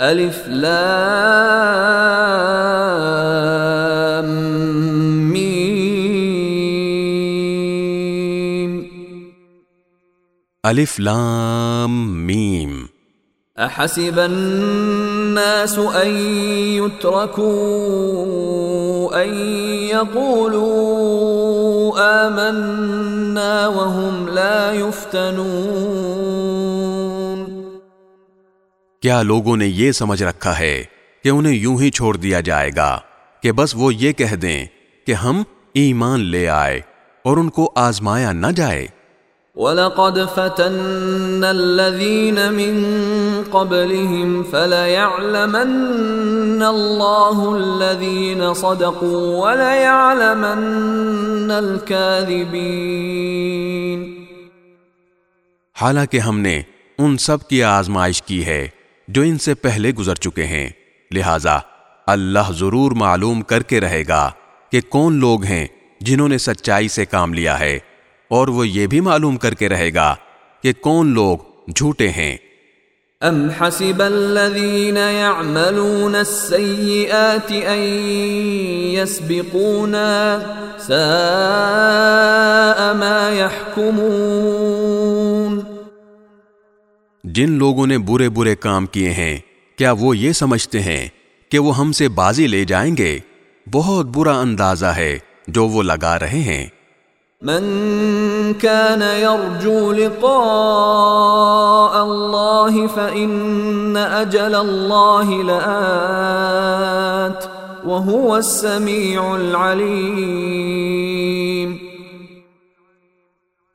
الف لام میم الف لام میم احسب الناس ان يتركوا ان يقولوا آمنا وهم لا يفتنون. کیا لوگوں نے یہ سمجھ رکھا ہے کہ انہیں یوں ہی چھوڑ دیا جائے گا کہ بس وہ یہ کہہ دیں کہ ہم ایمان لے آئے اور ان کو آزمایا نہ جائے؟ وَلَقَدْ فَتَنَّ الَّذِينَ مِن قَبْلِهِمْ فَلَيَعْلَمَنَّ اللَّهُ الَّذِينَ صَدَقُوا وَلَيَعْلَمَنَّ الْكَاذِبِينَ۔ حالانکہ ہم نے ان سب کی آزمائش کی ہے جو ان سے پہلے گزر چکے ہیں۔ لہذا اللہ ضرور معلوم کر کے رہے گا کہ کون لوگ ہیں جنہوں نے سچائی سے کام لیا ہے۔ اور وہ یہ بھی معلوم کر کے رہے گا کہ کون لوگ جھوٹے ہیں۔ ام حسب الذين يعملون السيئات ان يسبقونا ساء ما يحكمون جن لوگوں نے برے برے کام کیے ہیں کیا وہ یہ سمجھتے ہیں کہ وہ ہم سے بازی لے جائیں گے؟ بہت برا اندازہ ہے جو وہ لگا رہے ہیں۔ من كان يرجو لقاء الله فإن أجل الله لآت وهو السميع العليم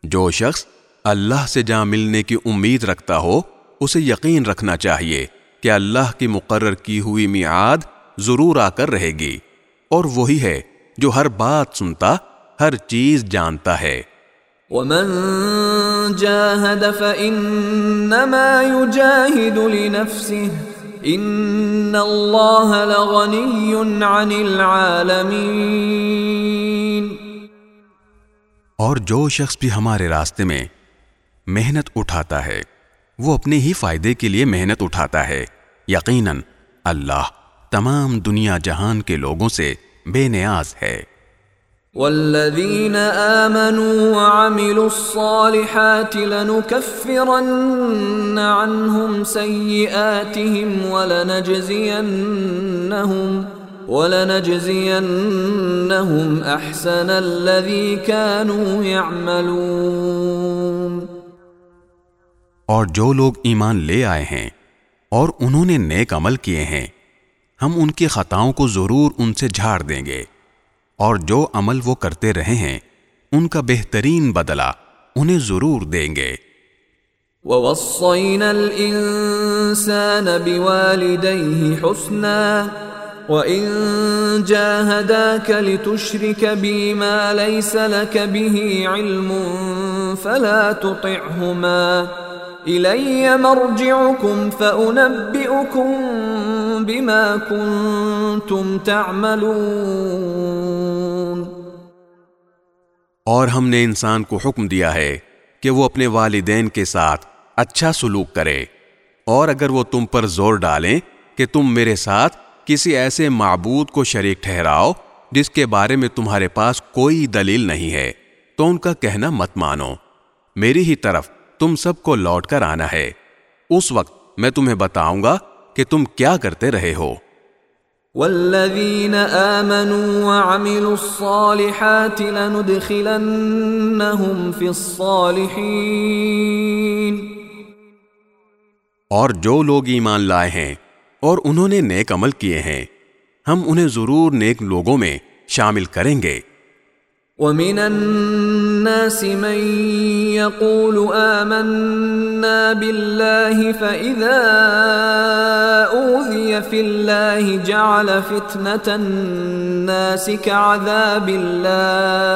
جو شخص اللہ سے جا ملنے کی امید رکھتا ہو اسے یقین رکھنا چاہیے کہ اللہ کی مقرر کی ہوئی میعاد ضرور آ کر رہے گی۔ اور وہی ہے جو ہر بات سنتا ہر چیز جانتا ہے۔ ومن جاهد فإنما يجاهد لنفسه إن الله لغني عن العالمين۔ اور جو شخص بھی ہمارے راستے میں محنت اٹھاتا ہے۔ وہ اپنے ہی فائدے کے لیے محنت اٹھاتا ہے۔ یقیناً اللہ تمام دنیا جہان کے لوگوں سے بے نیاز ہے۔ والذين آمنوا وعملوا الصالحات لنكفرن عنهم سيئاتهم ولنجزينهم ولنجزينهم أحسن الذي كانوا يعملون اور جو لوگ ایمان لے آئے ہیں اور انہوں نے نیک عمل کیے ہیں، ہم ان کی خطاؤں کو ضرور ان سے جھاڑ دیں گے۔ اور جو عمل وہ کرتے رہے ہیں، ان کا بہترین بدلہ انہیں ضرور دیں گے۔ ووصينا الإنسان بوالديه حسنا، وإن جاهداك لتشرك بي ما ليس لك به علم فلا تطعهما۔ إلي مرجعكم فأنبئكم بما كنتم تعملون. اور ہم نے انسان کو حکم دیا ہے کہ وہ اپنے والدین کے ساتھ اچھا سلوک کرے، اور اگر وہ تم پر زور ڈالیں کہ تم میرے ساتھ کسی ایسے معبود کو شریک ٹھہراؤ جس کے بارے میں تمہارے پاس کوئی دلیل نہیں ہے، تو ان کا کہنا مت مانو۔ میری ہی طرف تم سب کو لوٹ کر آنا ہے۔ اس وقت میں تمہیں بتاؤں گا کہ تم کیا کرتے رہے ہو۔ والذين آمنوا وعملوا الصالحات لندخلنهم في الصالحين۔ اور جو لوگ ایمان لائے ہیں اور انہوں نے نیک عمل کیے ہیں ہم انہیں ضرور نیک لوگوں میں شامل کریں گے۔ ومن الناس من يقول آمنا بالله فإذا أوذي في الله جعل فتنة الناس كعذاب الله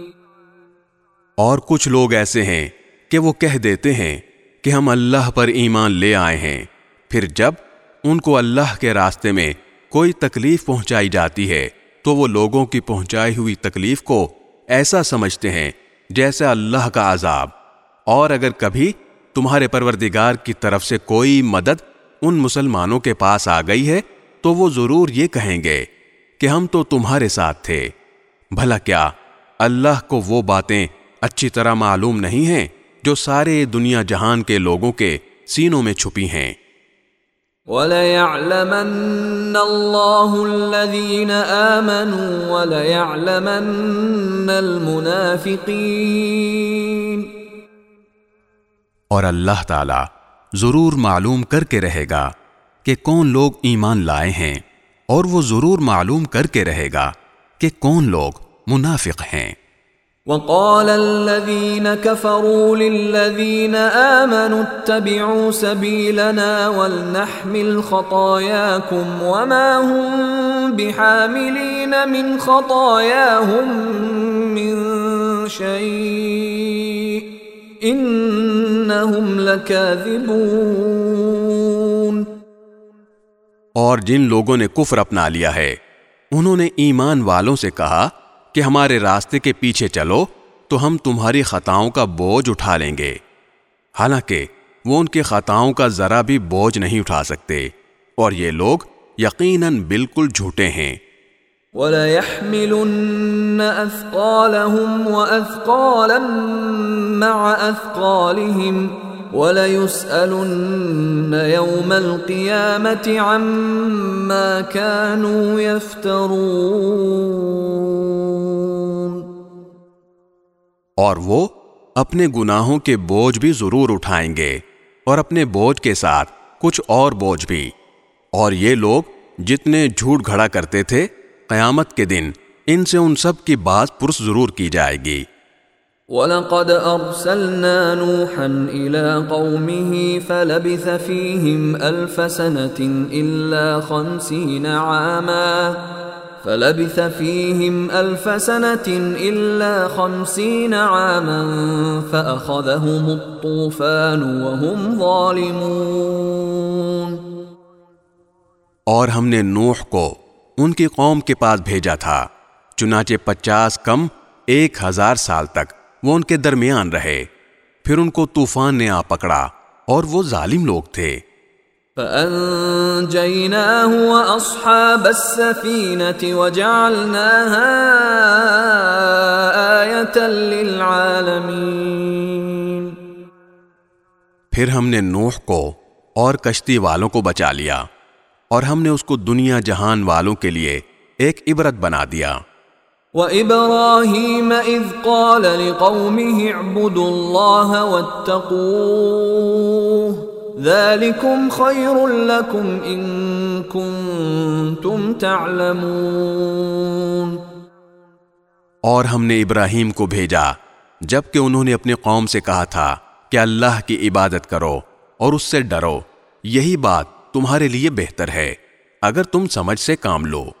اور کچھ لوگ ایسے ہیں کہ وہ کہہ دیتے ہیں کہ ہم اللہ پر ایمان لے آئے ہیں۔ پھر جب ان کو اللہ کے راستے میں کوئی تکلیف پہنچائی جاتی ہے، تو وہ لوگوں کی پہنچائی ہوئی تکلیف کو ایسا سمجھتے ہیں جیسے اللہ کا عذاب۔ اور اگر کبھی تمہارے پروردگار کی طرف سے کوئی مدد ان مسلمانوں کے پاس آ گئی ہے، تو وہ ضرور یہ کہیں گے کہ ہم تو تمہارے ساتھ تھے۔ بھلا کیا اللہ کو وہ باتیں اچھی طرح معلوم نہیں ہیں جو سارے دنیا جہان کے لوگوں کے سینوں میں چھپی ہیں۔ وَلَيَعْلَمَنَّ اللَّهُ الَّذِينَ آمَنُوا وَلَيَعْلَمَنَّ الْمُنَافِقِينَ۔ اور اللہ تعالی ضرور معلوم کر کے رہے گا کہ کون لوگ ایمان لائے ہیں اور وہ ضرور معلوم کر کے رہے گا کہ کون لوگ منافق ہیں۔ وقال الذين كفروا للذين آمنوا اتبعوا سبيلنا ولنحمل خطاياكم وما هم بحاملين من خطاياهم من شيء إنهم لكاذبون اور جن لوگوں نے کفر اپنا لیا ہے، انہوں نے ایمان والوں سے کہا کہ ہمارے راستے کے پیچھے چلو تو ہم تمہاری خطاؤں کا بوجھ اٹھا لیں گے۔ حالانکہ وہ ان کے خطاؤں کا ذرا بھی بوجھ نہیں اٹھا سکتے اور یہ لوگ یقیناً بالکل جھوٹے ہیں۔ وَلَيَحْمِلُنَّ أَثْقَالَهُمْ وَأَثْقَالًا مَعَ أَثْقَالِهِمْ۔ وَلَيُسْأَلُنَّ يَوْمَ الْقِيَامَةِ عَمَّا كَانُوا يَفْتَرُونَ. اور وہ اپنے گناہوں کے بوجھ بھی ضرور اٹھائیں گے اور اپنے بوجھ کے ساتھ کچھ اور بوجھ بھی۔ اور یہ لوگ جتنے جھوٹ گھڑا کرتے تھے، قیامت کے دن ان سے ان سب کی بات پرس ضرور کی جائے گی۔ وَلَقَدْ أَرْسَلْنَا نُوحًا إِلَىٰ قَوْمِهِ فَلَبِثَ فِيهِمْ أَلْفَ سَنَةٍ إِلَّا خَمْسِينَ عَامًا فَلَبِثَ فِيهِمْ أَلْفَ سَنَةٍ إِلَّا خَمْسِينَ عَامًا فَأَخَذَهُمُ الطُّوفَانُ وَهُمْ ظَالِمُونَ اور ہم نے نوح کو ان کی قوم کے پاس بھیجا تھا، چنانچہ پچاس کم ایک ہزار سال تک۔ وہ ان کے درمیان رہے۔ پھر ان کو طوفان نے آ پکڑا اور وہ ظالم لوگ تھے۔ فَأَنجَيْنَاهُ وَأَصْحَابَ السَّفِينَةِ وَجَعَلْنَاهَا آيَةً لِلْعَالَمِينَ۔ پھر ہم نے نوح کو اور کشتی والوں کو بچا لیا اور ہم نے اس کو دنیا جہان والوں کے لیے ایک عبرت بنا دیا۔ وَإِبْرَاهِيمَ إِذْ قَالَ لِقَوْمِهِ اعْبُدُوا اللَّهَ وَاتَّقُوهُ ذَلِكُمْ خَيْرٌ لَكُمْ إِن كُنتُمْ تَعْلَمُونَ اور ہم نے ابراہیم کو بھیجا، جبکہ انہوں نے اپنی قوم سے کہا تھا کہ اللہ کی عبادت کرو اور اس سے ڈرو۔ یہی بات تمہارے لیے بہتر ہے، اگر تم سمجھ سے کام لو۔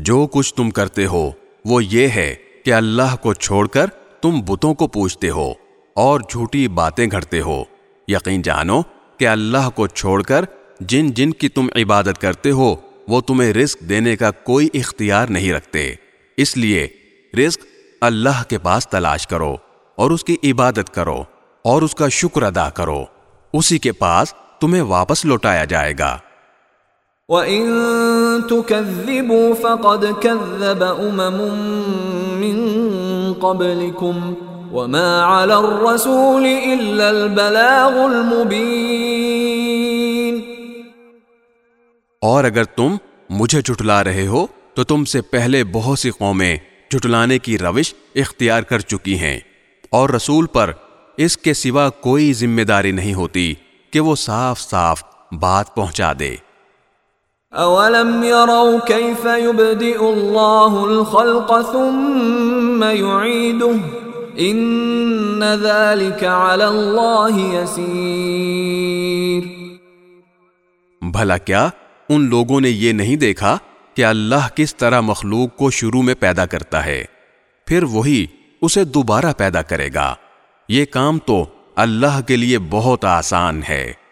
جو کچھ تم کرتے ہو، وہ یہ ہے کہ اللہ کو چھوڑ کر تم بتوں کو پوچھتے ہو اور جھوٹی باتیں گھڑتے ہو۔ یقین جانو کہ اللہ کو چھوڑ کر جن جن کی تم عبادت کرتے ہو، وہ تمہیں رزق دینے کا کوئی اختیار نہیں رکھتے۔ اس لیے رزق اللہ کے پاس تلاش کرو اور اس کی عبادت کرو اور اس کا شکر ادا کرو۔ اسی کے پاس تمہیں واپس لوٹایا جائے گا۔ وَإِن تُكَذِّبُوا فَقَدْ كَذَّبَ أُمَمٌ مِّن قَبْلِكُمْ وَمَا عَلَى الرَّسُولِ إِلَّا الْبَلَاغُ الْمُبِينَ اور اگر تم مجھے جھٹلا رہے ہو، تو تم سے پہلے بہت سی قومیں جھٹلانے کی روش اختیار کر چکی ہیں۔ اور رسول پر اس کے سوا کوئی ذمہ داری نہیں ہوتی کہ وہ صاف صاف بات پہنچا دے۔ اولم يروا كيف يبدئ الله الخلق ثم يعيده ان ذلك على الله يسير بھلا کیا ان لوگوں نے یہ نہیں دیکھا کہ اللہ کس طرح مخلوق کو شروع میں پیدا کرتا ہے؟ پھر وہی اسے دوبارہ پیدا کرے گا۔ یہ کام تو اللہ کے لیے بہت آسان ہے۔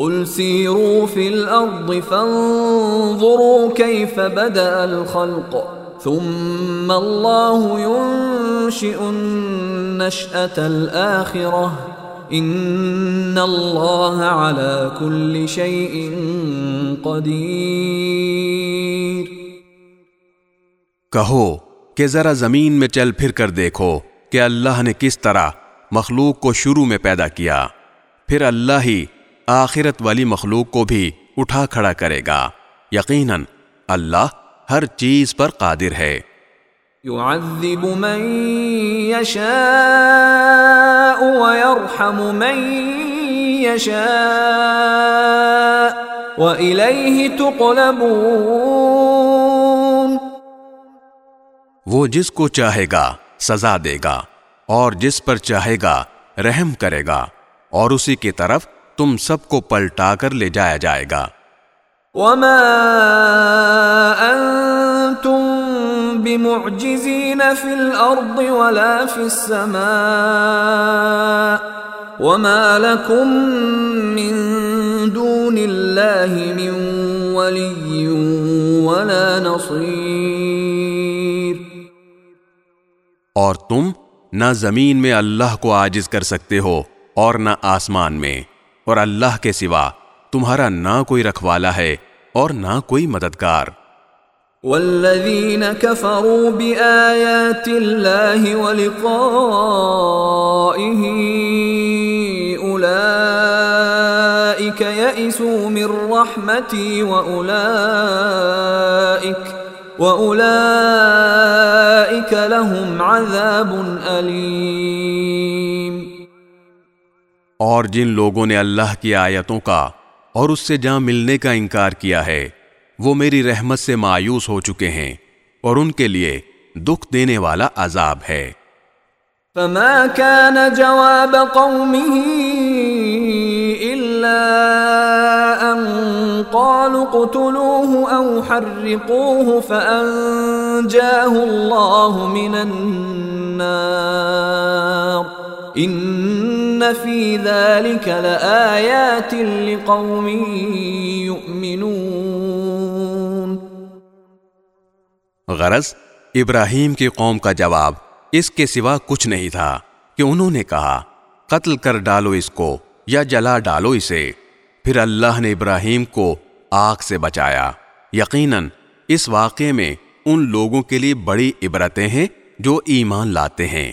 قل سیروا فی الارض فانظروا کیف بدأ الخلق ثم اللہ ينشئ النشأة الآخرة ان اللہ على كل شيء قدیر کہو کہ ذرا زمین میں چل پھر کر دیکھو کہ اللہ نے کس طرح مخلوق کو شروع میں پیدا کیا۔ پھر اللہ ہی آخرت والی مخلوق کو بھی اٹھا کھڑا کرے گا۔ یقیناً اللہ ہر چیز پر قادر ہے۔ يعذب من يشاء ويرحم من يشاء وإليه تقلبون۔ وہ جس کو چاہے گا سزا دے گا اور جس پر چاہے گا رحم کرے گا اور اسی کی طرف تم سب کو پلٹا کر لے جایا جائے گا۔ وما انتم بمعجزين في الارض ولا في السماء وما لكم من دون الله من ولي ولا نصير۔ اور تم نہ زمین میں اللہ کو عاجز کر سکتے ہو اور نہ آسمان میں۔ اور اللہ کے سوا تمہارا نہ کوئی رکھوالا ہے اور نہ کوئی مددگار۔ والذین کفروا بآیات اللہ ولقائه اولئیک یئسوا من رحمتی واولئیک وَأُولَئِكَ لَهُمْ عَذَابٌ أَلِيمٌ اور جن لوگوں نے اللہ کی آیتوں کا اور اس سے جہاں ملنے کا انکار کیا ہے، وہ میری رحمت سے مایوس ہو چکے ہیں اور ان کے لیے دکھ دینے والا عذاب ہے۔ فما كان جواب قومه إلا أن قالوا قتلوه أو حرقوه فأنجاه الله من النار إن في ذلك لآيات لقوم يؤمنون۔ غرض، ابراہیم کی قوم کا جواب اس کے سوا کچھ نہیں تھا کہ انہوں نے کہا، قتل کر ڈالو اس کو یا جلا ڈالو اسے۔ پھر اللہ نے ابراہیم کو آگ سے بچایا۔ یقیناً، اس واقعے میں ان لوگوں کے لیے بڑی عبرتیں ہیں جو ایمان لاتے ہیں۔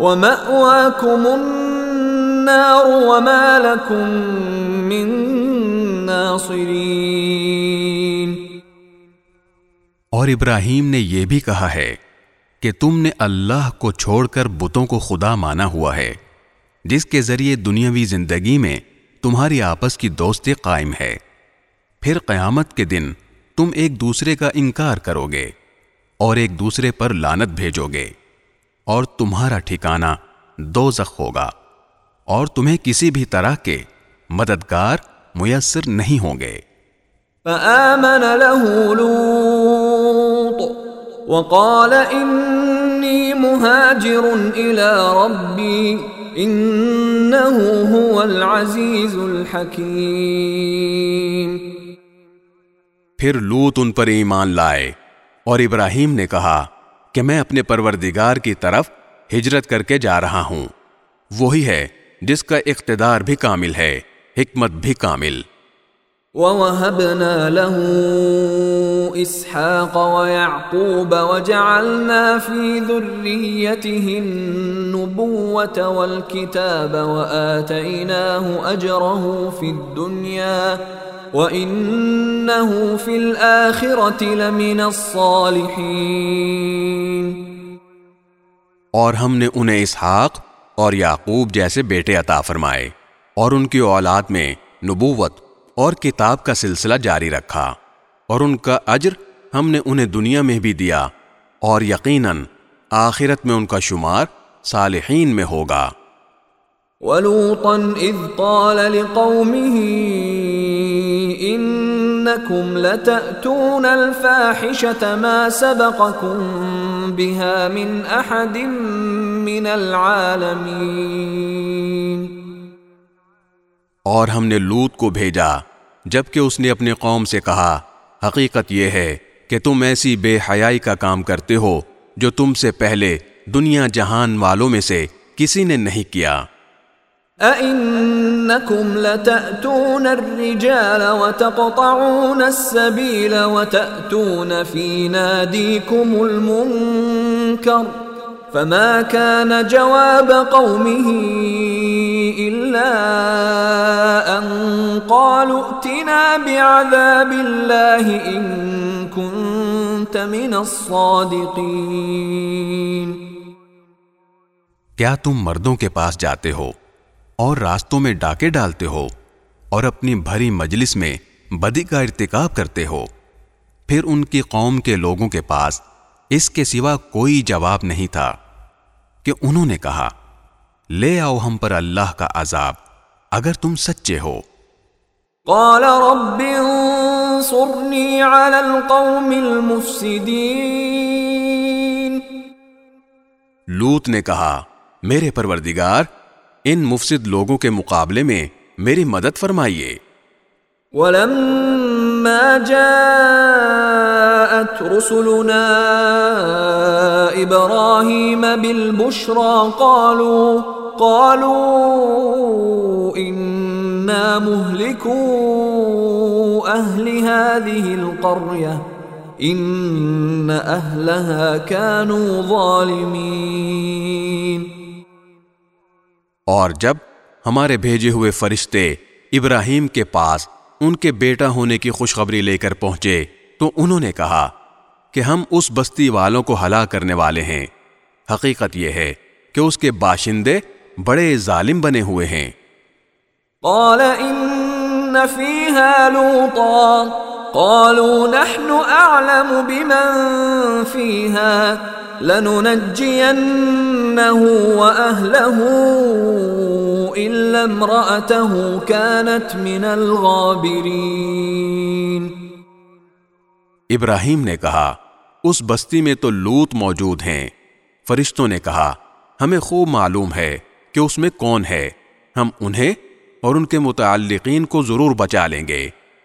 ومأواكم النار وما لكم من ناصرين اور ابراہیم نے یہ بھی کہا ہے کہ تم نے اللہ کو چھوڑ کر بتوں کو خدا مانا ہوا ہے، جس کے ذریعے دنیاوی زندگی میں تمہاری آپس کی دوستی قائم ہے۔ پھر قیامت کے دن تم ایک دوسرے کا انکار کرو گے اور ایک دوسرے پر لانت بھیجو گے۔ اور تمہارا ٹھکانہ دو زخ ہوگا اور تمہیں کسی بھی طرح کے مددگار میسر نہیں ہوں گے۔ فآمن له لوط وقال إني مهاجر إلى ربي إنه هو العزيز الحكيم۔ پھر لوت ان پر ایمان لائے اور ابراہیم نے کہا کہ میں اپنے پروردگار کی طرف ہجرت کر کے جا رہا ہوں۔ وہی ہے جس کا اقتدار بھی کامل ہے، حکمت بھی کامل۔ ووهبنا له إسحاق ويعقوب وجعلنا في ذريته النبوة والكتاب وآتيناه أجره في الدنيا وإنه في الآخرة لمن الصالحين۔ اور ہم نے انہیں اسحاق اور یعقوب جیسے بیٹے عطا فرمائے اور ان کی اولاد میں نبوت اور کتاب کا سلسلہ جاری رکھا اور ان کا اجر ہم نے انہیں دنیا میں بھی دیا اور یقیناً آخرت میں ان کا شمار صالحین میں ہوگا۔ ولوطا اذ قال لقومه انكم لتأتون الفاحشة ما سبقكم بها من احد من العالمين. اور ہم نے لوت کو بھیجا، جبکہ اس نے اپنے قوم سے کہا، حقیقت یہ ہے کہ تم ایسی بے حیائی کا کام کرتے ہو جو تم سے پہلے دنیا جہان والوں میں سے کسی نے نہیں کیا۔ أَإِنَّكُمْ لَتَأْتُونَ الرِّجَالَ وَتَقْطَعُونَ السَّبِيلَ وَتَأْتُونَ فِي نَادِيكُمُ الْمُنكَرَ فَمَا كَانَ جَوَابَ قَوْمِهِ إِلَّا أَن قَالُوا ائْتِنَا بِعَذَابِ اللَّهِ إِن كُنتَ مِنَ الصَّادِقِينَ کیا تم مردوں کے پاس جاتے ہو اور راستوں میں ڈاکے ڈالتے ہو اور اپنی بھری مجلس میں بدی کا ارتکاب کرتے ہو۔ پھر ان کی قوم کے لوگوں کے پاس اس کے سوا کوئی جواب نہیں تھا کہ انہوں نے کہا لے آؤ ہم پر اللہ کا عذاب اگر تم سچے ہو۔ قال رب انصرني على القوم المفسدين لوت نے کہا میرے پروردگار ان مفسد لوگوں کے مقابلے میں میری مدد فرمائیے۔ ولما جاءت رسلنا ابراهيم بالبشرى قالوا قالوا انا مهلكو اهل هذه القريه ان اهلها كانوا ظالمين۔ اور جب ہمارے بھیجے ہوئے فرشتے ابراہیم کے پاس ان کے بیٹا ہونے کی خوشخبری لے کر پہنچے تو انہوں نے کہا کہ ہم اس بستی والوں کو ہلاک کرنے والے ہیں۔ حقیقت یہ ہے کہ اس کے باشندے بڑے ظالم بنے ہوئے ہیں۔ قال ان فيها لوطا۔ قالوا نحن اعلم بمن فيها لننجينه واهله الا امراته كانت من الغابرين. ابراہیم نے کہا، اس بستی میں تو لوت موجود ہیں۔ فرشتوں نے کہا، ہمیں خوب معلوم ہے کہ اس میں کون ہے۔ ہم انہیں اور ان کے متعلقین کو ضرور بچا لیں گے۔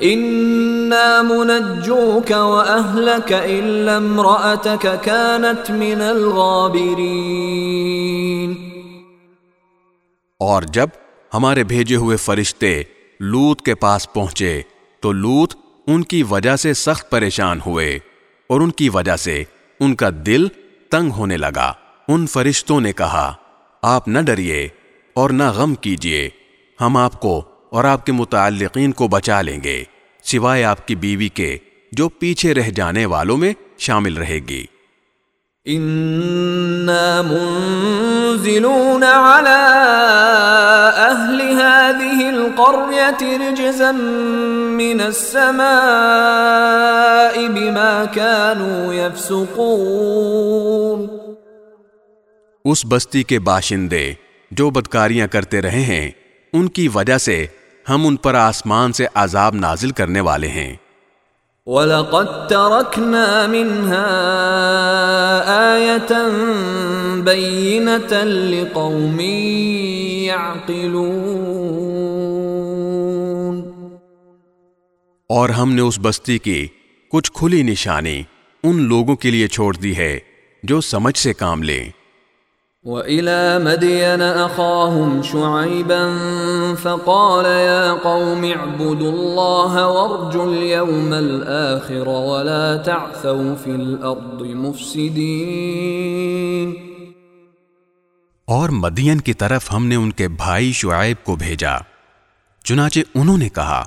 انا منجوك واهلك الا امراتك كانت من الغابرين۔ اور جب ہمارے بھیجے ہوئے فرشتے لوت کے پاس پہنچے، تو لوت ان کی وجہ سے سخت پریشان ہوئے اور ان کی وجہ سے ان کا دل تنگ ہونے لگا۔ ان فرشتوں نے کہا، آپ نہ ڈریے اور نہ غم کیجیے، ہم آپ کو اور آپ کے متعلقین کو بچا لیں گے سوائے آپ کی بیوی کے جو پیچھے رہ جانے والوں میں شامل رہے گی۔ منزلون على أهل هذه القرية رجزا من السماء بما كانوا يفسقون۔ اس بستی کے باشندے جو بدکاریاں کرتے رہے ہیں ان کی وجہ سے ہم ان پر آسمان سے عذاب نازل کرنے والے ہیں۔ وَلَقَدْ تَرَكْنَا مِنْهَا آيَةً بَيِّنَةً لِقَوْمٍ يَعْقِلُونَ۔ اور ہم نے اس بستی کی کچھ کھلی نشانی ان لوگوں کے لیے چھوڑ دی ہے جو سمجھ سے کام لیں۔ وَإِلَى مَدْيَنَ أَخَاهُمْ شُعَيْبًا فَقَالَ يَا قَوْمِ اعْبُدُوا اللَّهَ وَارْجُوا الْيَوْمَ الْآخِرَ وَلَا تَعْثَوْا فِي الْأَرْضِ مُفْسِدِينَ. اور مدین کی طرف ہم نے ان کے بھائی شعیب کو بھیجا، چنانچہ انہوں نے کہا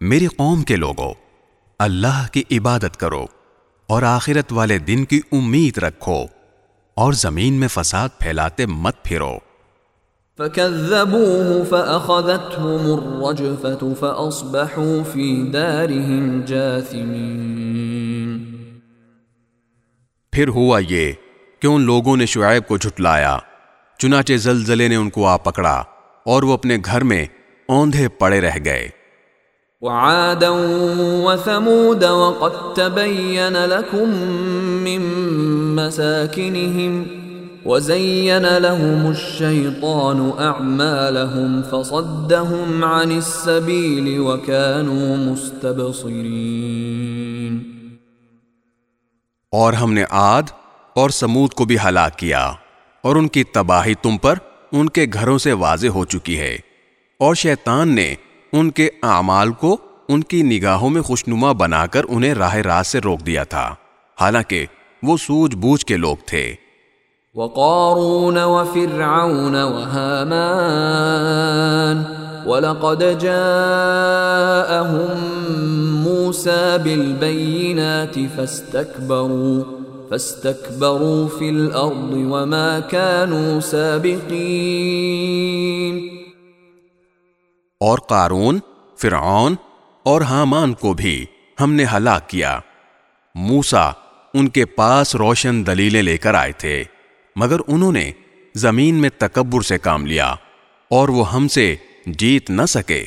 میری قوم کے لوگوں اللہ کی عبادت کرو اور آخرت والے دن کی امید رکھو۔ اور زمین میں فساد پھیلاتے مت پھرو۔ فَكَذَّبُوهُ فَأَخَذَتْهُمُ الرَّجْفَةُ فَأَصْبَحُوا فِي دَارِهِمْ جَاثِمِينَ۔ پھر ہوا یہ کہ ان لوگوں نے شعیب کو جھٹلایا چنانچہ زلزلے نے ان کو آ پکڑا اور وہ اپنے گھر میں اوندھے پڑے رہ گئے۔ وعادا وثمود وقد تبين لكم من مساكنهم وزين لهم الشيطان أعمالهم فصدهم عن السبيل وكانوا مستبصرين. اور ہم نے عاد اور سمود کو بھی ہلاک کیا اور ان کی تباہی تم پر ان کے گھروں سے واضح ہو چکی ہے اور شیطان نے ان کے اعمال کو ان کی نگاہوں میں خوشنما بنا کر انہیں راہ راست سے روک دیا تھا۔ حالانکہ وہ سوج بوجھ کے لوگ تھے۔ وقارون وفرعون وهامان ولقد جاءهم موسى بالبينات فاستكبروا فاستكبروا في الأرض وما كانوا سابقين۔ اور قارون فرعون اور حامان کو بھی ہم نے ہلاک کیا۔ موسا ان کے پاس روشن دلیلیں لے کر آئے تھے، مگر انہوں نے زمین میں تکبر سے کام لیا اور وہ ہم سے جیت نہ سکے۔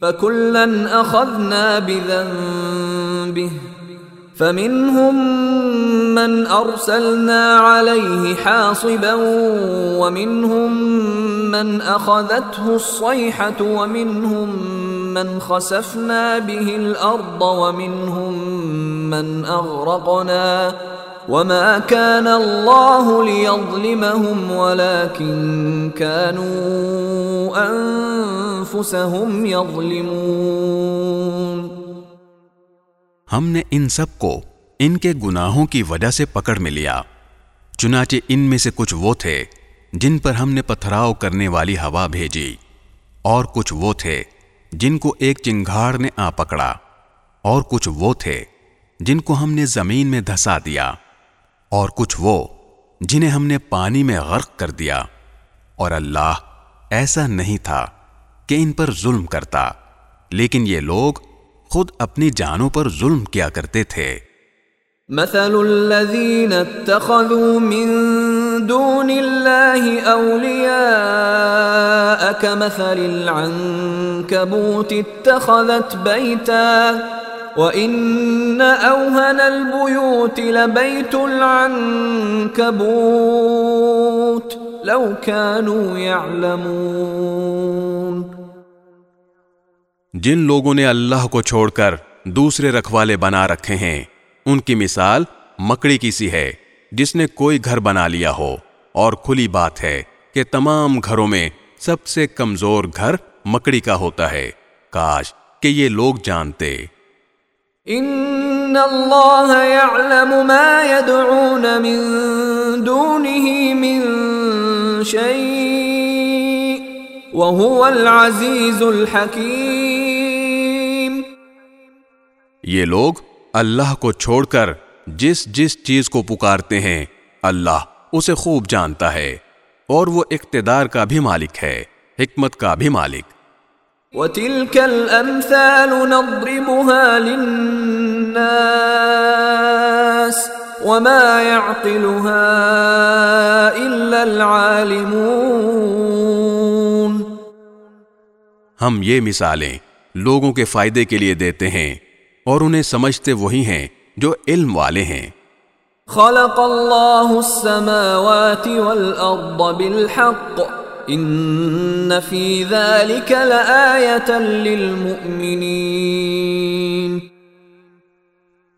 فَكُلًّا أَخَذْنَا بِذَنبِهِ، فَمِنْهُمْ مَنْ أَرْسَلْنَا عَلَيْهِ حَاصِبًا، وَمِنْهُمْ مَنْ أَخَذَتْهُ الصَّيْحَةُ، وَمِنْهُمْ مَنْ خَسَفْنَا بِهِ الْأَرْضَ وَمِنْهُمْ مَنْ أَغْرَقْنَا وَمَا كَانَ اللَّهُ لِيَظْلِمَهُمْ وَلَكِنْ كَانُوا أَنفُسَهُمْ يَظْلِمُونَ ہم نے ان سب کو ان کے گناہوں کی وجہ سے پکڑ میں لیا۔ چنانچہ ان میں سے کچھ وہ تھے جن پر ہم نے پتھراؤ کرنے والی ہوا بھیجی اور کچھ وہ تھے جن کو ایک چنگھاڑ نے آ پکڑا، اور کچھ وہ تھے جن کو ہم نے زمین میں دھسا دیا، اور کچھ وہ جنہیں ہم نے پانی میں غرق کر دیا۔ اور اللہ ایسا نہیں تھا کہ ان پر ظلم کرتا، لیکن یہ لوگ خود اپنی جانوں پر ظلم کیا کرتے تھے۔ مثل الذين اتخذوا من دون الله أولياء كمثل العنكبوت اتخذت بيتا وإن أوهن البيوت لبيت العنكبوت لو كانوا يعلمون. جن لوگوں نے اللہ کو چھوڑ کر دوسرے رکھوالے بنا رکھے ہیں ان کی مثال مکڑی کی سی ہے جس نے کوئی گھر بنا لیا ہو۔ اور کھلی بات ہے کہ تمام گھروں میں سب سے کمزور گھر مکڑی کا ہوتا ہے۔ کاش کہ یہ لوگ جانتے۔ ان اللہ يعلم ما يدعون من دونه من شيء وهو العزيز الحكيم یہ لوگ اللہ کو چھوڑ کر جس جس چیز کو پکارتے ہیں اللہ اسے خوب جانتا ہے اور وہ اقتدار کا بھی مالک ہے حکمت کا بھی مالک۔ وتلك الامثال نضربها للناس وما يعقلها الا العالمون۔ ہم یہ مثالیں لوگوں کے فائدے کے لیے دیتے ہیں اور انہیں سمجھتے وہی ہیں جو علم والے ہیں۔ خلق الله السماوات والارض بالحق ان في ذلك لآية للمؤمنين۔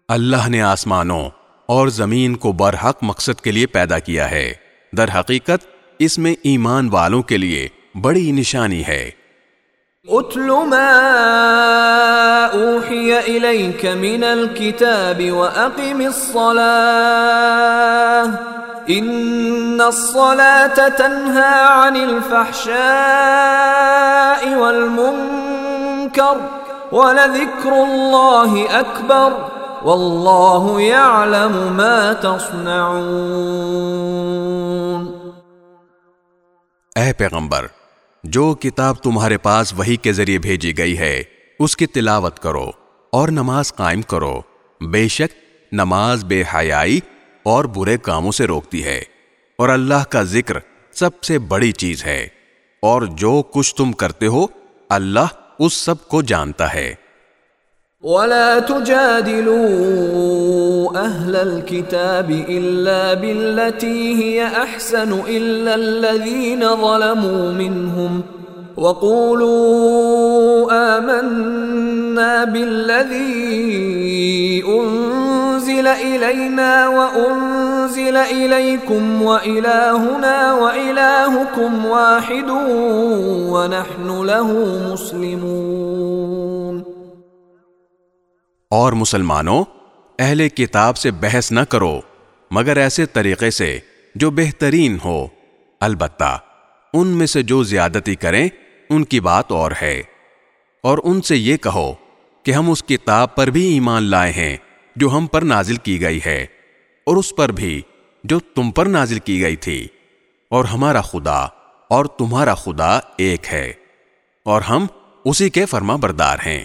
اللہ نے آسمانوں اور زمین کو برحق مقصد کے لیے پیدا کیا ہے۔ در حقیقت اس میں ایمان والوں کے لیے بڑی نشانی ہے۔ اتل ما اوحي اليك من الكتاب واقم الصلاه ان الصلاه تنهى عن الفحشاء والمنكر ولذكر الله اكبر والله يعلم ما تصنعون اے پیغمبر جو کتاب تمہارے پاس وہی کے ذریعے بھیجی گئی ہے، اس کی تلاوت کرو اور نماز قائم کرو۔ بے شک نماز بے حیائی اور برے کاموں سے روکتی ہے۔ اور اللہ کا ذکر سب سے بڑی چیز ہے۔ اور جو کچھ تم کرتے ہو، اللہ اس سب کو جانتا ہے۔ ولا تجادلوا اهل الكتاب الا بالتي هي احسن الا الذين ظلموا منهم وقولوا آمنا بالذي انزل الينا وانزل اليكم والهنا والهكم واحد ونحن له مسلمون اور مسلمانوں، اہل کتاب سے بحث نہ کرو، مگر ایسے طریقے سے جو بہترین ہو۔ البتہ، ان میں سے جو زیادتی کریں، ان کی بات اور ہے۔ اور ان سے یہ کہو کہ ہم اس کتاب پر بھی ایمان لائے ہیں، جو ہم پر نازل کی گئی ہے، اور اس پر بھی جو تم پر نازل کی گئی تھی۔ اور ہمارا خدا اور تمہارا خدا ایک ہے، اور ہم اسی کے فرما بردار ہیں۔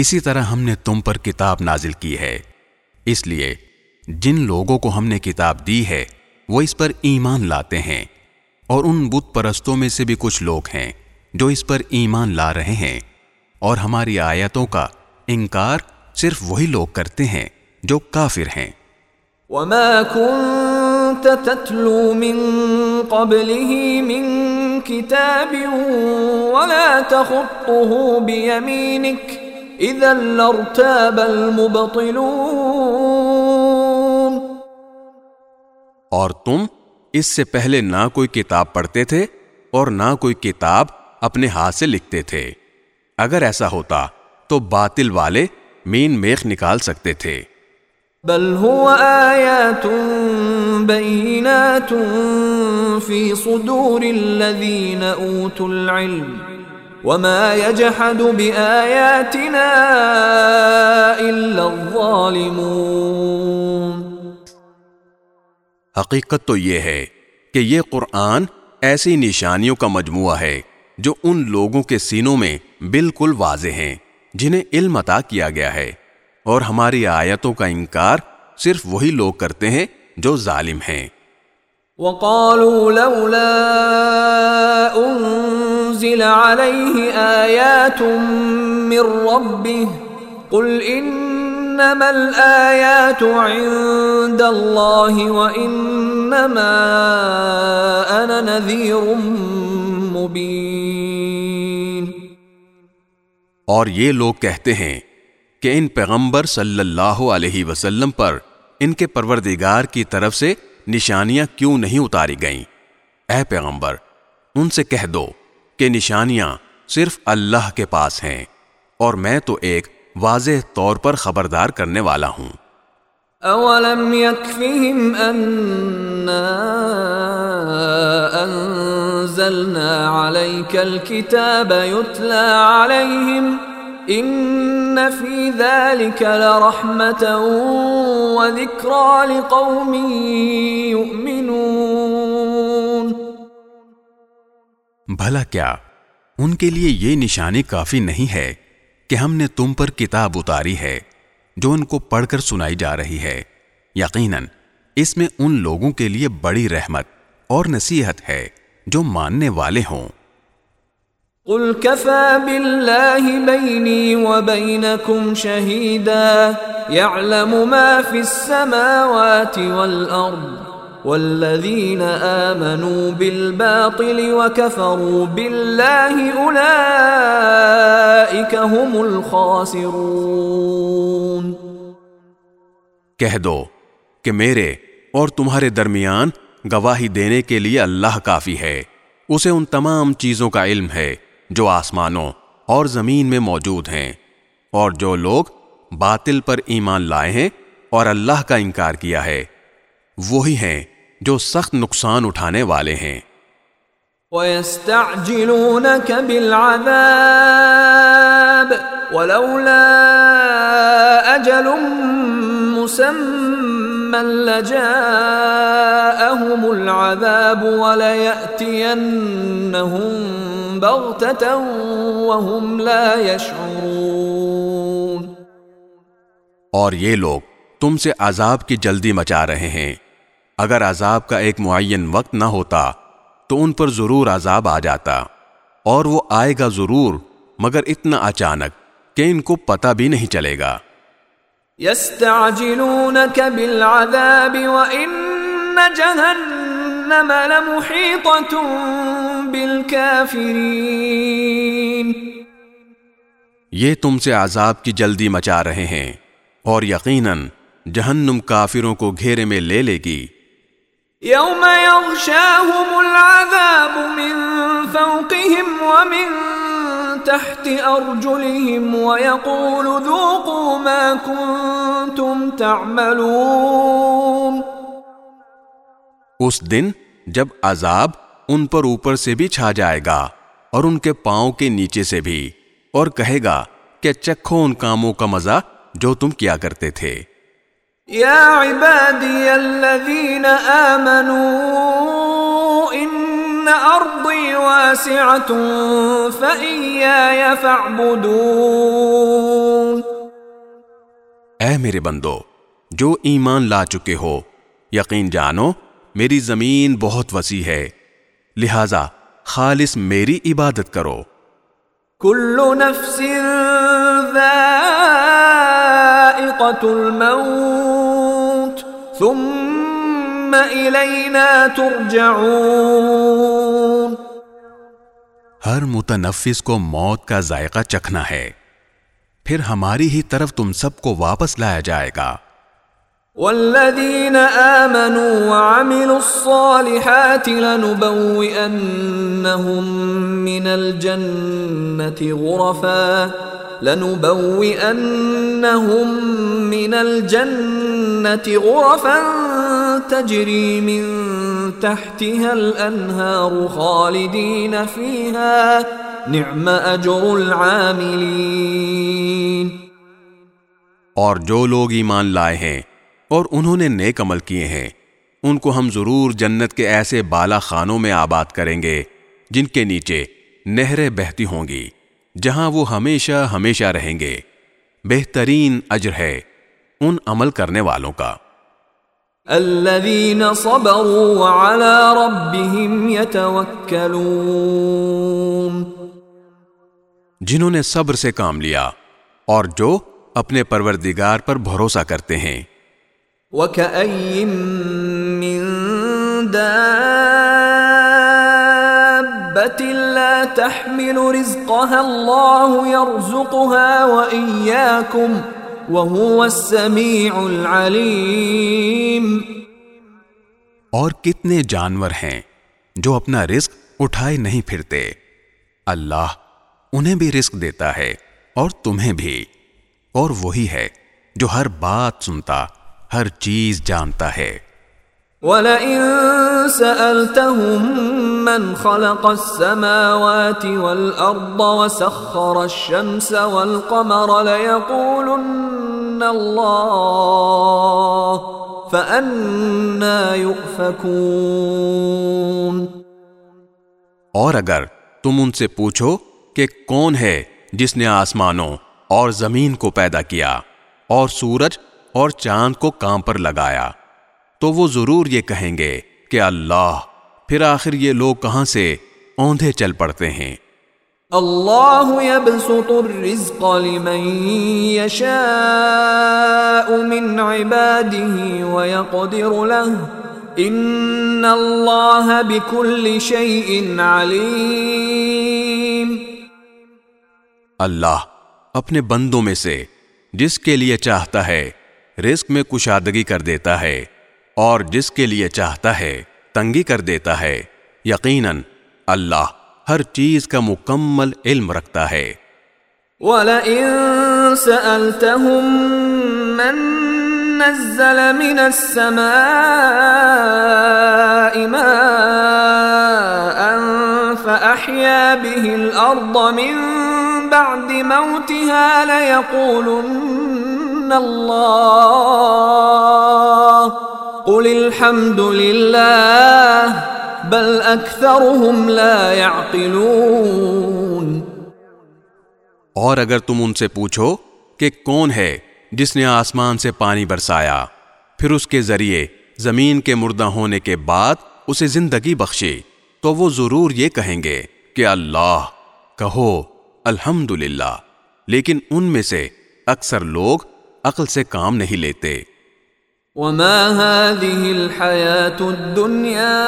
اسی طرح ہم نے تم پر کتاب نازل کی ہے۔ اس لیے جن لوگوں کو ہم نے کتاب دی ہے، وہ اس پر ایمان لاتے ہیں۔ اور ان بت پرستوں میں سے بھی کچھ لوگ ہیں جو اس پر ایمان لا رہے ہیں۔ اور ہماری آیتوں کا انکار صرف وہی لوگ کرتے ہیں جو کافر ہیں۔ وما كنت تتلو من قبله من كتاب ولا تخطه بيمينك اذا لارتاب المبطلون. اور تم اس سے پہلے نہ کوئی کتاب پڑھتے تھے اور نہ کوئی کتاب اپنے ہاتھ سے لکھتے تھے۔ اگر ایسا ہوتا تو باطل والے مین میخ نکال سکتے تھے۔ بل هو آيات بينات في صدور الذين أوتوا العلم۔ وما يجحد بآياتنا إلا الظالمون۔ حقیقت تو یہ ہے کہ یہ قرآن ایسی نشانیوں کا مجموعہ ہے جو ان لوگوں کے سینوں میں بالکل واضح ہیں جنہیں علم عطا کیا گیا ہے۔ اور ہماری آیتوں کا انکار صرف وہی لوگ کرتے ہیں جو ظالم ہیں۔ وقالوا لولا انزل عليه آيات من ربه قل انما الآيات عند الله وانما انا نذير مبين. اور یہ لوگ کہتے ہیں کہ ان پیغمبر صلی اللہ علیہ وسلم پر ان کے پروردگار کی طرف سے نشانیاں کیوں نہیں اتاری گئیں؟ اے پیغمبر، ان سے کہہ دو۔ کہ نشانیاں صرف اللہ کے پاس ہیں، اور میں تو ایک واضح طور پر خبردار کرنے والا ہوں۔ اولم يكفهم اننا انزلنا عليك الكتاب يتلى عليهم ان في ذلك لرحمه وذكرى لقوم يؤمنون بھلا کیا؟ ان کے لیے یہ نشانی کافی نہیں ہے کہ ہم نے تم پر کتاب اتاری ہے جو ان کو پڑھ کر سنائی جا رہی ہے۔ یقیناً، اس میں ان لوگوں کے لیے بڑی رحمت اور نصیحت ہے جو ماننے والے ہوں۔ قل كفى بالله بيني وبينكم شهيدا يعلم ما في السماوات والأرض والذين آمنوا بالباطل وكفروا بالله أولئك هم الخاسرون۔ کہہ دو کہ میرے اور تمہارے درمیان گواہی دینے کے لیے اللہ کافی ہے۔ اسے ان تمام چیزوں کا علم ہے جو آسمانوں اور زمین میں موجود ہیں۔ اور جو لوگ باطل پر ایمان لائے ہیں اور اللہ کا انکار کیا ہے۔ وہی ہیں جو سخت نقصان اٹھانے والے ہیں۔ وَيَسْتَعْجِلُونَكَ بِالْعَذَابِ وَلَوْلَا أَجَلٌ مُسَمًّا لَجَاءَهُمُ الْعَذَابُ وَلَيَأْتِيَنَّهُمْ بَغْتَةً وَهُمْ لَا يَشْعُرُونَ۔ اور یہ لوگ تم سے عذاب کی جلدی مچا رہے ہیں۔ اگر عذاب کا ایک معین وقت نہ ہوتا تو ان پر ضرور عذاب آ جاتا اور وہ آئے گا ضرور مگر اتنا اچانک کہ ان کو پتہ بھی نہیں چلے گا۔ يستعجلونك بالعذاب وإن جهنم لمحيطة بالكافرين یہ تم سے عذاب کی جلدی مچا رہے ہیں اور یقیناً جہنم کافروں کو گھیرے میں لے لے گی۔ يوم يغشاهم العذاب من فوقهم ومن تحت أرجلهم ويقول ذوقوا ما كنتم تعملون. اس دن جب عذاب ان پر اوپر سے بھی چھا جائے گا اور ان کے پاؤں کے نیچے سے بھی اور کہے گا کہ چکھو ان کاموں کا مزہ جو تم کیا کرتے تھے۔ يا عبادي الذين آمنوا إن أرضي واسعة فإياي فاعبدون. اے میرے بندو جو ایمان لا چکے ہو یقین جانو میری زمین بہت وسیع ہے لہذا خالص میری عبادت کرو۔ كل نفس ذائقة الموت ثم إلينا ترجعون. ہر متنفس کو موت کا ذائقہ چکھنا ہے۔ پھر ہماری ہی طرف تم سب کو واپس لایا جائے گا۔ والذين آمنوا وعملوا الصالحات لنبوئنهم من الجنة غرفا۔ لنبوئنهم من الجنة غرفا تجري من تحتها الأنهار خالدين فيها. نعم أجر العاملين. اور جو لوگ ایمان لائے ہیں اور انہوں نے نیک عمل کیے ہیں، ان کو ہم ضرور جنت کے ایسے بالا خانوں میں آباد کریں گے جن کے نیچے نہریں بہتی ہوں گی۔ جہاں وہ ہمیشہ ہمیشہ رہیں گے۔ بہترین اجر ہے ان عمل کرنے والوں کا۔ الذين صبروا وعلى ربهم يتوكلون جنہوں نے صبر سے کام لیا اور جو اپنے پروردگار پر بھروسہ کرتے ہیں۔ وكأي من دابة لا تحمل رزقها الله يرزقها وإياكم وهو السميع العليم اور کتنے جانور ہیں جو اپنا رزق اٹھائے نہیں پھرتے۔ اللہ انہیں بھی رزق دیتا ہے اور تمہیں بھی۔ اور وہی ہے جو ہر بات سنتا، ہر چیز جانتا ہے۔ وَلَئِن سَأَلْتَهُم مَّنْ خَلَقَ السَّمَاوَاتِ وَالْأَرْضَ وَسَخَّرَ الشَّمْسَ وَالْقَمَرَ لَيَقُولُنَّ اللَّهُ يُؤْفَكُونَ۔ اور اگر تم ان سے پوچھو کہ کون ہے جس نے آسمانوں اور زمین کو پیدا کیا اور سورج اور چاند کو کام پر لگایا تو وہ ضرور یہ کہیں گے کہ اللہ پھر آخر یہ لوگ کہاں سے اوندھے چل پڑتے ہیں۔ اللہ يبسط الرزق لمن يشاء من عباده ويقدر له ان اللہ بكل شيء علیم۔ اللہ اپنے بندوں میں سے جس کے لیے چاہتا ہے رزق میں کشادگی کر دیتا ہے۔ اور جس کے لیے چاہتا ہے تنگی کر دیتا ہے، یقیناً اللہ ہر چیز کا مکمل علم رکھتا ہے۔ وَلَئِن سَأَلْتَهُم مَّن نَّزَّلَ مِنَ السَّمَاءِ مَاءً فَأَحْيَا بِهِ الْأَرْضَ مِن بَعْدِ مَوْتِهَا لَيَقُولُنَّ اللَّهُ قُلِ الْحَمْدُ لِلَّهِ بل اکثرهم لا يعقلون اور اگر تم ان سے پوچھو کہ کون ہے جس نے آسمان سے پانی برسایا، پھر اس کے ذریعے زمین کے مردہ ہونے کے بعد اسے زندگی بخشی تو وہ ضرور یہ کہیں گے کہ اللہ، کہو الحمد لیکن ان میں سے اکثر لوگ عقل سے کام نہیں لیتے۔ وما هذه الحياة الدنيا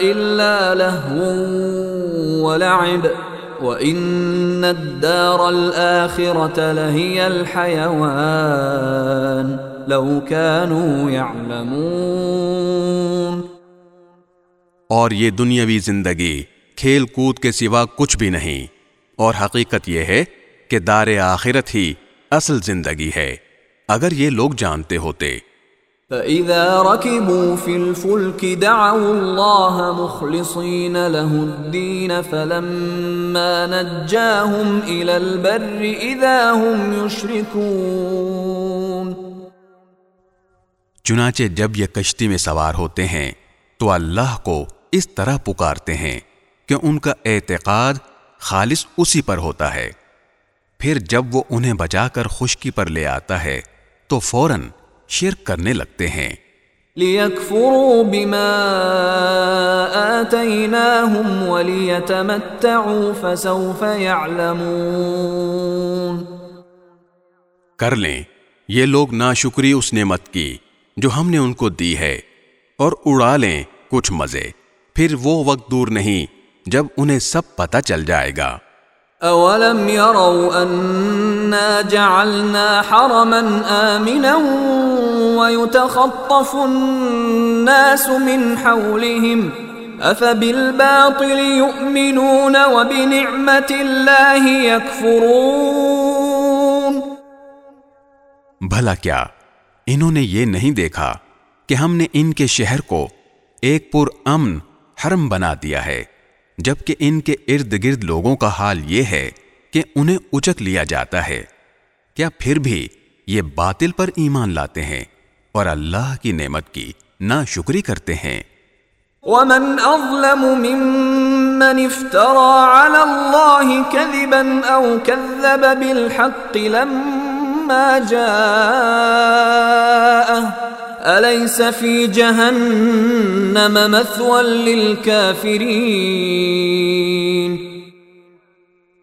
إلا لهو ولعب وإن الدار الآخرة لهي الحيوان لو كانوا يعلمون اور یہ دنیاوی زندگی کھیل کود کے سوا کچھ بھی نہیں اور حقیقت یہ ہے کہ دار آخرت ہی اصل زندگی ہے۔ اگر یہ لوگ جانتے ہوتے۔ فَإِذَا رَكِبُوا فِي الْفُلْكِ دَعَوُوا اللَّهَ مُخْلِصِينَ لَهُ الدِّينَ فَلَمَّا نَجَّاهُمْ إِلَى الْبَرِّ إِذَا هُمْ يُشْرِكُونَ۔ چنانچہ جب یہ کشتی میں سوار ہوتے ہیں تو اللہ کو اس طرح پکارتے ہیں کہ ان کا اعتقاد خالص اسی پر ہوتا ہے۔ پھر جب وہ انہیں بچا کر خشکی پر لے آتا ہے تو فوراً شرک کرنے لگتے ہیں۔ لِيَكْفُرُوا بِمَا آتَيْنَاهُمْ وَلِيَتَمَتَّعُوا فَسَوْفَ يَعْلَمُونَ۔ کر لیں یہ لوگ ناشکری اس نعمت کی جو ہم نے ان کو دی ہے اور اڑا لیں کچھ مزے پھر وہ وقت دور نہیں جب انہیں سب پتہ چل جائے گا۔ اولم يروا انا جعلنا حرما امنا ويتخطف الناس من حولهم افبالباطل يؤمنون وبنعمه الله يكفرون بھلا کیا، انہوں نے یہ نہیں دیکھا کہ ہم نے ان کے شہر کو ایک پر امن حرم بنا دیا ہے۔ جبکہ ان کے ارد گرد لوگوں کا حال یہ ہے کہ انہیں اچک لیا جاتا ہے۔ کیا پھر بھی یہ باطل پر ایمان لاتے ہیں اور اللہ کی نعمت کی نہ شکری کرتے ہیں۔ ومن اظلم ممن افترى على الله كذبا او كذب بالحق لما جاءه أليس في جهنم مثوى للكافرين؟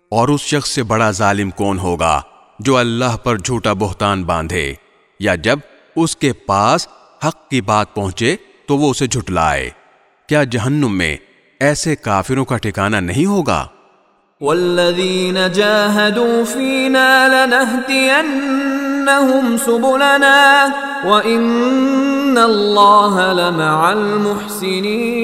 اور اس شخص سے بڑا ظالم کون ہوگا جو اللہ پر جھوٹا بہتان باندھے؟ یا جب اس کے پاس حق کی بات پہنچے تو وہ اسے جھٹلائے۔ کیا جہنم میں ایسے کافروں کا ٹھکانہ نہیں ہوگا؟ والذین جاہدوا فینا لنہدینہم سبلنا وإن اللہ لمع المحسنین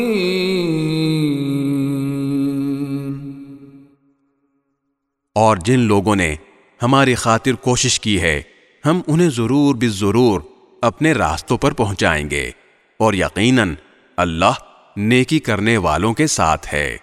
اور جن لوگوں نے ہماری خاطر کوشش کی ہے، ہم انہیں ضرور بھی ضرور اپنے راستوں پر پہنچائیں گے اور یقیناً اللہ نیکی کرنے والوں کے ساتھ ہے۔